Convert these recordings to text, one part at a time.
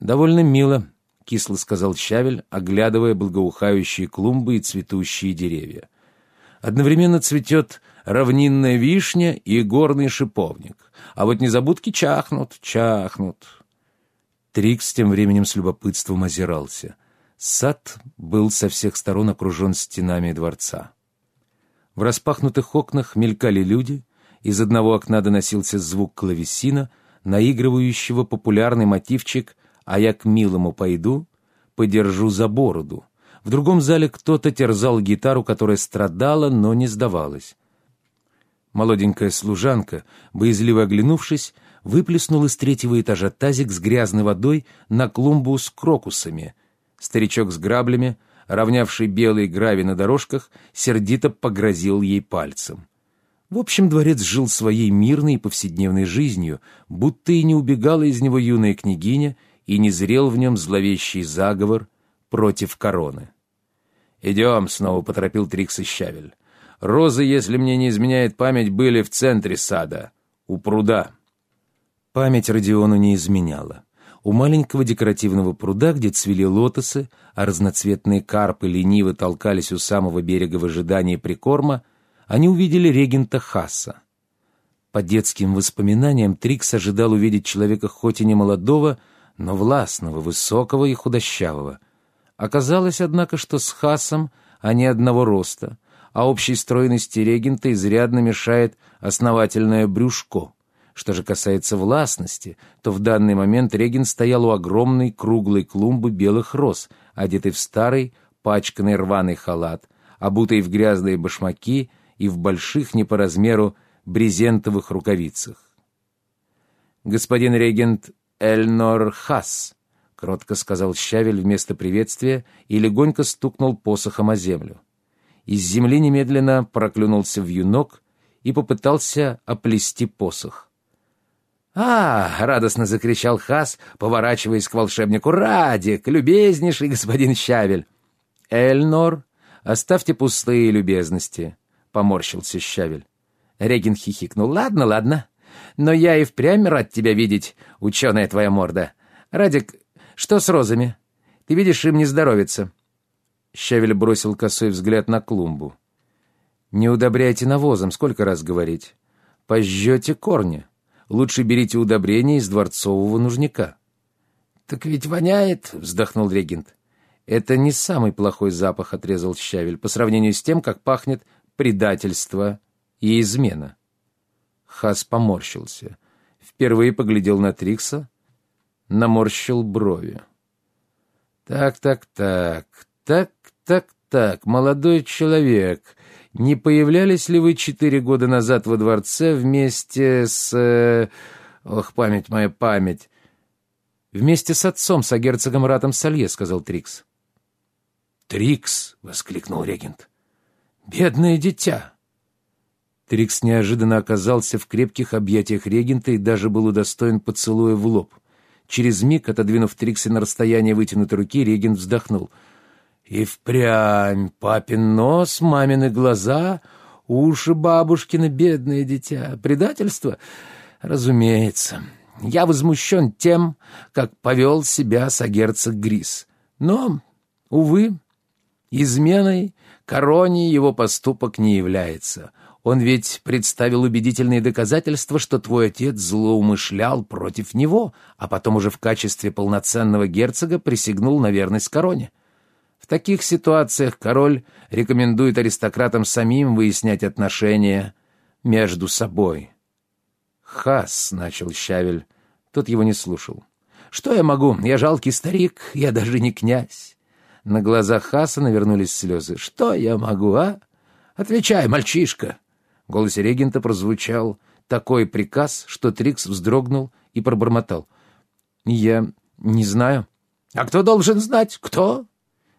«Довольно мило», — кисло сказал Щавель, оглядывая благоухающие клумбы и цветущие деревья. «Одновременно цветет равнинная вишня и горный шиповник, а вот незабудки чахнут, чахнут». Трикс тем временем с любопытством озирался. Сад был со всех сторон окружен стенами дворца. В распахнутых окнах мелькали люди, из одного окна доносился звук клавесина, наигрывающего популярный мотивчик «А я к милому пойду, подержу за бороду». В другом зале кто-то терзал гитару, которая страдала, но не сдавалась. Молоденькая служанка, боязливо оглянувшись, выплеснул из третьего этажа тазик с грязной водой на клумбу с крокусами. Старичок с граблями, равнявший белый гравий на дорожках, сердито погрозил ей пальцем. В общем, дворец жил своей мирной и повседневной жизнью, будто и не убегала из него юная княгиня, и не зрел в нем зловещий заговор против короны. «Идем», — снова поторопил Трикс и Щавель. «Розы, если мне не изменяет память, были в центре сада, у пруда». Память Родиону не изменяла. У маленького декоративного пруда, где цвели лотосы, а разноцветные карпы лениво толкались у самого берега в ожидании прикорма, они увидели регента Хасса. По детским воспоминаниям Трикс ожидал увидеть человека хоть и не молодого, но властного, высокого и худощавого. Оказалось, однако, что с Хассом они одного роста, а общей стройности регента изрядно мешает основательное брюшко — что же касается властности, то в данный момент Регин стоял у огромной круглой клумбы белых роз, одетый в старый, пачканный рваный халат, обутый в грязные башмаки и в больших не по размеру брезентовых рукавицах. «Господин регент Эльнор Хас», — кротко сказал Щавель вместо приветствия и легонько стукнул посохом о землю. Из земли немедленно проклюнулся вьюнок и попытался оплести посох. «А!» — радостно закричал Хас, поворачиваясь к волшебнику. «Радик, любезнейший господин Щавель!» «Эльнор, оставьте пустые любезности», — поморщился Щавель. Регин хихикнул. «Ладно, ладно. Но я и впрямь рад тебя видеть, ученая твоя морда. Радик, что с розами? Ты видишь, им не здоровится». Щавель бросил косой взгляд на клумбу. «Не удобряйте навозом, сколько раз говорить. Пожжете корни» лучше берите удобрения из дворцового нужника». «Так ведь воняет», — вздохнул регент. «Это не самый плохой запах», — отрезал Щавель, по сравнению с тем, как пахнет предательство и измена. Хас поморщился. Впервые поглядел на Трикса, наморщил брови. «Так, так, так, так, так, так, молодой человек, не появлялись ли вы четыре года назад во дворце вместе с... Э, ох, память моя, память. Вместе с отцом, с герцогом Ратом Салье, сказал Трикс. Трикс! — воскликнул регент. Бедное дитя! Трикс неожиданно оказался в крепких объятиях регента и даже был удостоен поцелуя в лоб. Через миг, отодвинув Трикса на расстояние вытянутой руки, регент вздохнул — и впрямь папин нос, мамины глаза, уши бабушкины, бедное дитя. Предательство? Разумеется. Я возмущен тем, как повел себя сагерцог Грис. Но, увы, изменой короне его поступок не является. Он ведь представил убедительные доказательства, что твой отец злоумышлял против него, а потом уже в качестве полноценного герцога присягнул на верность короне. В таких ситуациях король рекомендует аристократам самим выяснять отношения между собой. «Хас», — начал Щавель, тот его не слушал. «Что я могу? Я жалкий старик, я даже не князь». На глазах Хаса навернулись слезы. «Что я могу, а? Отвечай, мальчишка!» В голосе регента прозвучал такой приказ, что Трикс вздрогнул и пробормотал. «Я не знаю». «А кто должен знать? Кто?»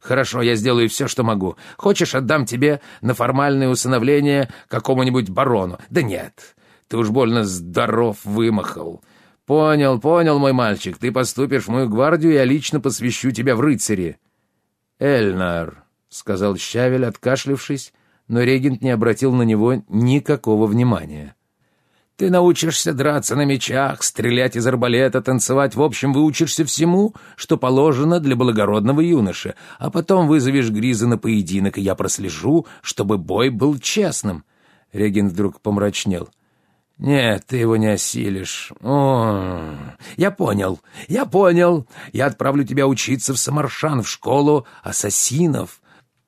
«Хорошо, я сделаю все, что могу. Хочешь, отдам тебе на формальное усыновление какому-нибудь барону?» «Да нет, ты уж больно здоров вымахал. Понял, понял, мой мальчик, ты поступишь в мою гвардию, я лично посвящу тебя в рыцари». «Эльнар», — сказал Щавель, откашлившись, но регент не обратил на него никакого внимания. Ты научишься драться на мечах, стрелять из арбалета, танцевать, в общем, выучишься всему, что положено для благородного юноши, а потом вызовешь Гриза на поединок, и я прослежу, чтобы бой был честным». Регин вдруг помрачнел. «Нет, ты его не осилишь. О, я понял, я понял. Я отправлю тебя учиться в Самаршан, в школу ассасинов.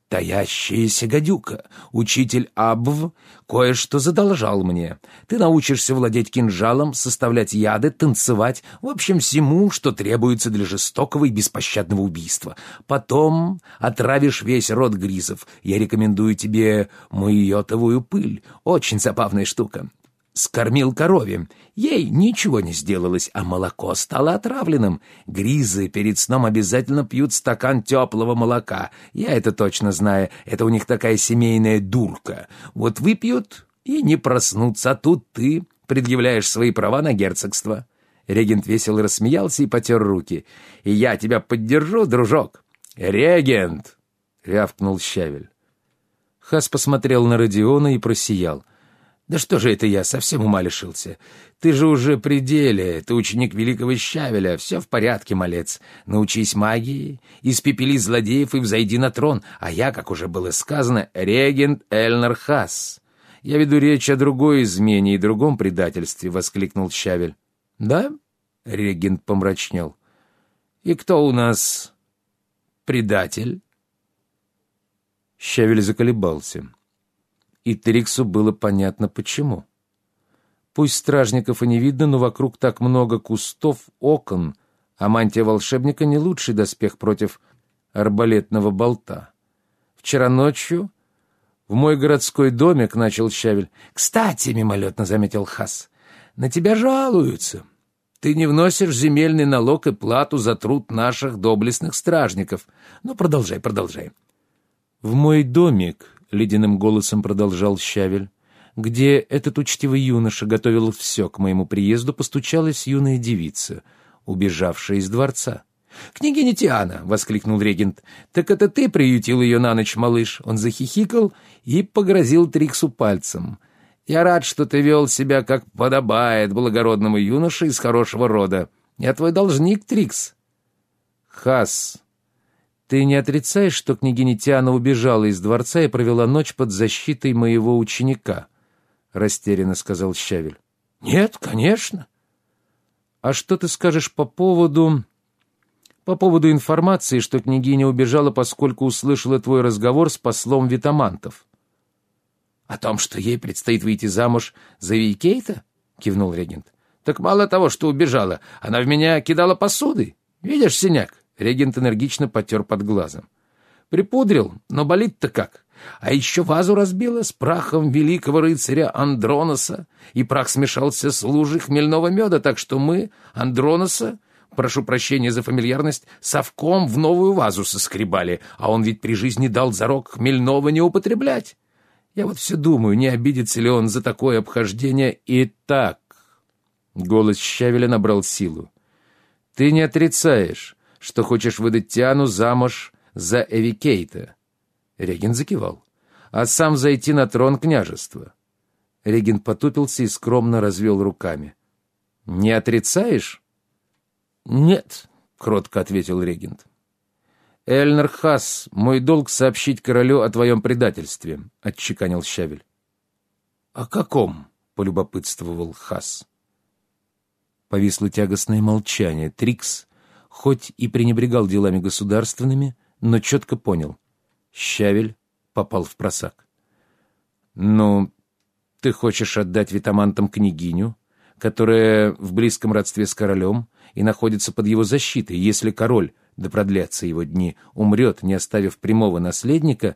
Таящаяся гадюка. Учитель Абв кое-что задолжал мне. Ты научишься владеть кинжалом, составлять яды, танцевать, в общем, всему, что требуется для жестокого и беспощадного убийства. Потом отравишь весь род гризов. Я рекомендую тебе муйотовую пыль. Очень забавная штука скормил корове. Ей ничего не сделалось, а молоко стало отравленным. Гризы перед сном обязательно пьют стакан теплого молока. Я это точно знаю, это у них такая семейная дурка. Вот выпьют и не проснутся, а тут ты предъявляешь свои права на герцогство». Регент весело рассмеялся и потер руки. «И я тебя поддержу, дружок!» «Регент!» — рявкнул Щавель. Хас посмотрел на Родиона и просиял. «Да что же это я, совсем ума лишился? Ты же уже при деле, ты ученик великого Щавеля, все в порядке, малец. Научись магии, испепели злодеев и взойди на трон, а я, как уже было сказано, регент Эльнар Хас. Я веду речь о другой измене и другом предательстве», — воскликнул Щавель. «Да?» — регент помрачнел. «И кто у нас предатель?» Щавель заколебался и Триксу было понятно почему. Пусть стражников и не видно, но вокруг так много кустов, окон, а мантия волшебника не лучший доспех против арбалетного болта. Вчера ночью в мой городской домик начал Щавель. «Кстати, — мимолетно заметил Хас, — на тебя жалуются. Ты не вносишь земельный налог и плату за труд наших доблестных стражников. Ну, продолжай, продолжай». «В мой домик — ледяным голосом продолжал Щавель. «Где этот учтивый юноша готовил все к моему приезду, постучалась юная девица, убежавшая из дворца». «Княгиня Тиана!» — воскликнул регент. «Так это ты приютил ее на ночь, малыш?» Он захихикал и погрозил Триксу пальцем. «Я рад, что ты вел себя, как подобает благородному юноше из хорошего рода. Я твой должник, Трикс». «Хас», «Ты не отрицаешь, что княгиня Тиана убежала из дворца и провела ночь под защитой моего ученика?» — растерянно сказал Щавель. «Нет, конечно». «А что ты скажешь по поводу...» «По поводу информации, что княгиня убежала, поскольку услышала твой разговор с послом Витамантов?» «О том, что ей предстоит выйти замуж за Вейкейта?» — кивнул регент. «Так мало того, что убежала, она в меня кидала посудой. Видишь синяк? Регент энергично потер под глазом. Припудрил, но болит-то как. А еще вазу разбила с прахом великого рыцаря Андроноса, и прах смешался с лужей хмельного меда, так что мы Андроноса, прошу прощения за фамильярность, совком в новую вазу соскребали, а он ведь при жизни дал зарок хмельного не употреблять. Я вот все думаю, не обидится ли он за такое обхождение и так. Голос Щавеля набрал силу. Ты не отрицаешь, что хочешь выдать Тиану замуж за Эвикейта?» Регин закивал. «А сам зайти на трон княжества?» Регин потупился и скромно развел руками. «Не отрицаешь?» «Нет», — кротко ответил регент. «Эльнер Хас, мой долг сообщить королю о твоем предательстве», — отчеканил Щавель. «О каком?» — полюбопытствовал Хас. Повисло тягостное молчание. Трикс хоть и пренебрегал делами государственными, но четко понял — Щавель попал в просак. «Ну, ты хочешь отдать витамантам княгиню, которая в близком родстве с королем и находится под его защитой. Если король, да продлятся его дни, умрет, не оставив прямого наследника...»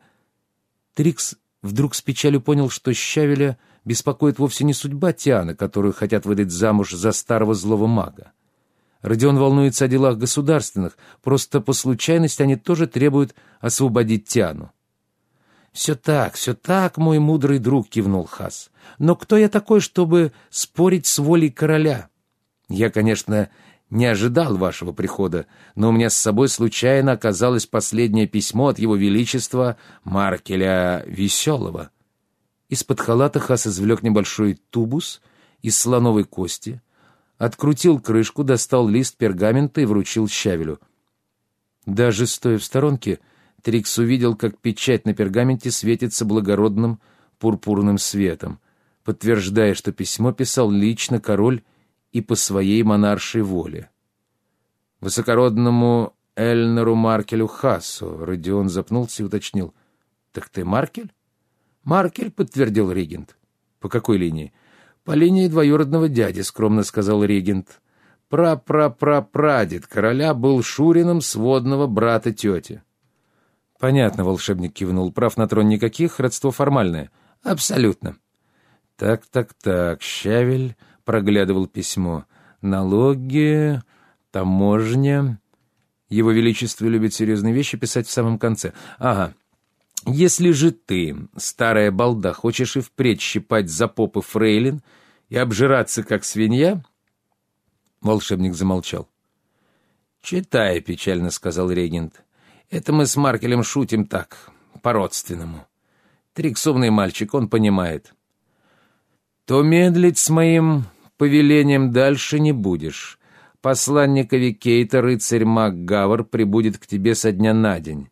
Трикс вдруг с печалью понял, что Щавеля беспокоит вовсе не судьба Тианы, которую хотят выдать замуж за старого злого мага. Родион волнуется о делах государственных, просто по случайности они тоже требуют освободить Тиану. «Все так, все так, мой мудрый друг», — кивнул Хас. «Но кто я такой, чтобы спорить с волей короля? Я, конечно, не ожидал вашего прихода, но у меня с собой случайно оказалось последнее письмо от его величества Маркеля Веселого». Из-под халата Хас извлек небольшой тубус из слоновой кости, открутил крышку, достал лист пергамента и вручил Щавелю. Даже стоя в сторонке, Трикс увидел, как печать на пергаменте светится благородным пурпурным светом, подтверждая, что письмо писал лично король и по своей монаршей воле. Высокородному Эльнеру Маркелю Хассу Родион запнулся и уточнил. «Так ты Маркель?» «Маркель», — подтвердил регент. «По какой линии?» «По линии двоюродного дяди», — скромно сказал регент. «Пра-пра-пра-прадед короля был Шурином сводного брата тети». «Понятно», — волшебник кивнул. «Прав на трон никаких, родство формальное». «Абсолютно». «Так-так-так, Щавель...» — проглядывал письмо. «Налоги, таможня...» Его Величество любит серьезные вещи писать в самом конце. «Ага, если же ты, старая балда, хочешь и впредь щипать за попы фрейлин и обжираться, как свинья...» Волшебник замолчал. «Читай», — печально сказал регент. «Это мы с Маркелем шутим так, по-родственному. Трикс умный мальчик, он понимает. То медлить с моим повелением дальше не будешь. Посланника Викейта, рыцарь МакГавр, прибудет к тебе со дня на день.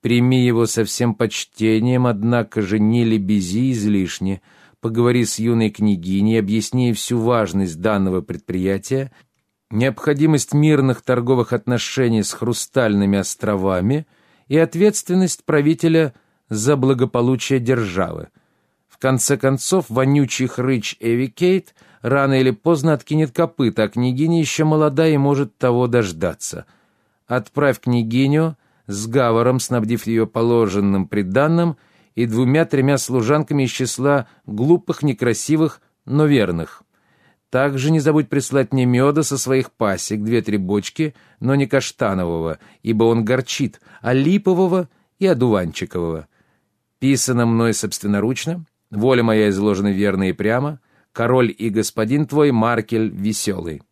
Прими его со всем почтением, однако же не лебези излишне. Поговори с юной княгиней, объясни всю важность данного предприятия, необходимость мирных торговых отношений с хрустальными островами и ответственность правителя за благополучие державы. В конце концов, вонючий хрыч Эви Кейт рано или поздно откинет копыта, а княгиня еще молода и может того дождаться. Отправь княгиню с Гаваром, снабдив ее положенным приданным, и двумя-тремя служанками из числа глупых, некрасивых, но верных. Также не забудь прислать мне меда со своих пасек, две-три бочки, но не каштанового, ибо он горчит, а липового и одуванчикового. Писано мной собственноручно, воля моя изложена верно и прямо, король и господин твой Маркель веселый.